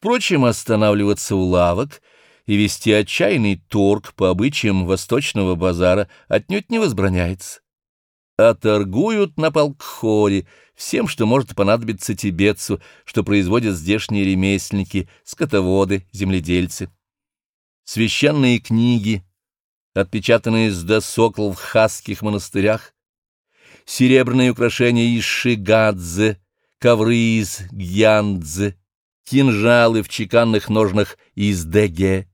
Впрочем, останавливаться у лавок и вести отчаянный торг по обычаям восточного базара отнюдь не возбраняется. А торгуют на полкхоре всем, что может понадобиться тибетцу, что производят здешние ремесленники, скотоводы, земледельцы. Священные книги, отпечатанные с досок в хасских монастырях, серебряные украшения из Шигадзе, ковры из Гьяндзе, кинжалы в чеканных ножнах из Деге,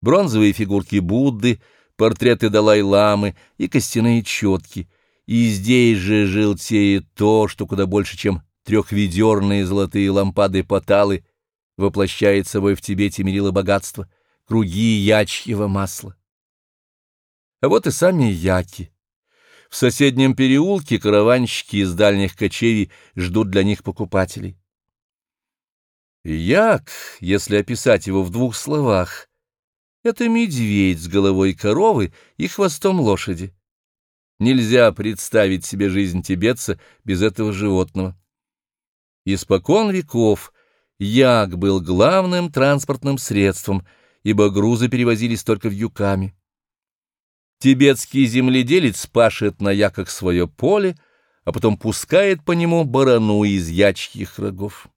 бронзовые фигурки Будды, портреты Далай-ламы и костяные четки. И здесь же желтеет то, что куда больше, чем трехведерные золотые лампады-поталы, воплощает собой в Тибете мерило богатства, круги ячьего масла. А вот и сами яки. В соседнем переулке караванщики из дальних кочевий ждут для них покупателей. Як, если описать его в двух словах, это медведь с головой коровы и хвостом лошади. Нельзя представить себе жизнь тибетца без этого животного. Испокон веков як был главным транспортным средством, ибо грузы перевозились только в юками. Тибетский земледелец пашет на яках свое поле, а потом пускает по нему барану из ячьих рогов.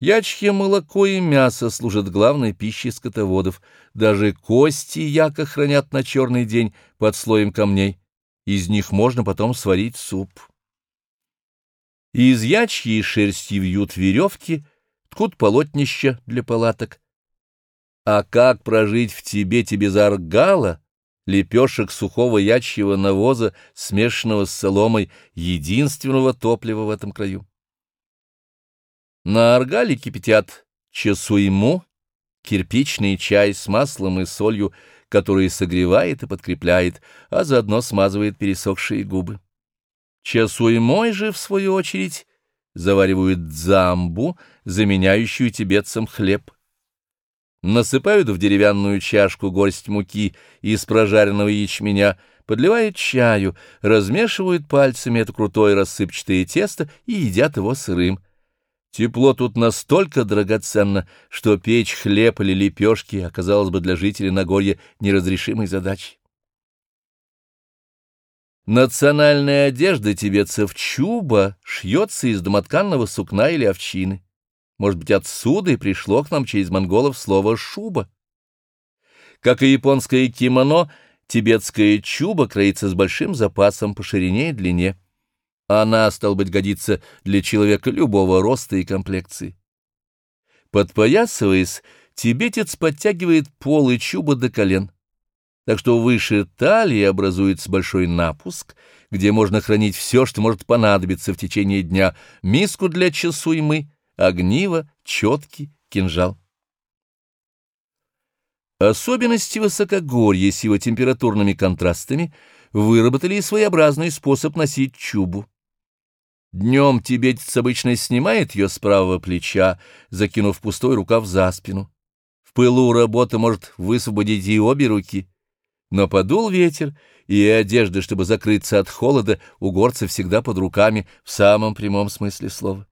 Ячье молоко и мясо служат главной пищей скотоводов. Даже кости яка хранят на черный день под слоем камней. Из них можно потом сварить суп. Из ячьей шерсти вьют веревки, ткут полотнища для палаток. А как прожить в Тибете без аргала, лепешек сухого ячьего навоза, смешанного с соломой, единственного топлива в этом краю? На аргале кипятят часуйму, кирпичный чай с маслом и солью, который согревает и подкрепляет, а заодно смазывает пересохшие губы. Часуймой же, в свою очередь, заваривают дзамбу, заменяющую тибетцам хлеб. Насыпают в деревянную чашку горсть муки из прожаренного ячменя, подливают чаю, размешивают пальцами это крутое рассыпчатое тесто и едят его сырым. Тепло тут настолько драгоценно, что печь хлеб или лепешки оказалось бы для жителей Нагорья неразрешимой задачей. Национальная одежда тибетцев чуба шьется из домотканного сукна или овчины. Может быть, отсюда и пришло к нам через монголов слово «шуба». Как и японское кимоно, тибетская чуба кроится с большим запасом по ширине и длине. Она, стал быть, годится для человека любого роста и комплекции. Подпоясываясь, тибетец подтягивает полы чуба до колен, так что выше талии образуется большой напуск, где можно хранить все, что может понадобиться в течение дня, миску для часуймы, огниво, четки, кинжал. Особенности высокогорья с его температурными контрастами выработали своеобразный способ носить чубу. Днем тибетец обычно снимает ее с правого плеча, закинув пустой рукав за спину. В пылу работа может высвободить и обе руки. Но подул ветер, и одежда, чтобы закрыться от холода, у горца всегда под руками в самом прямом смысле слова.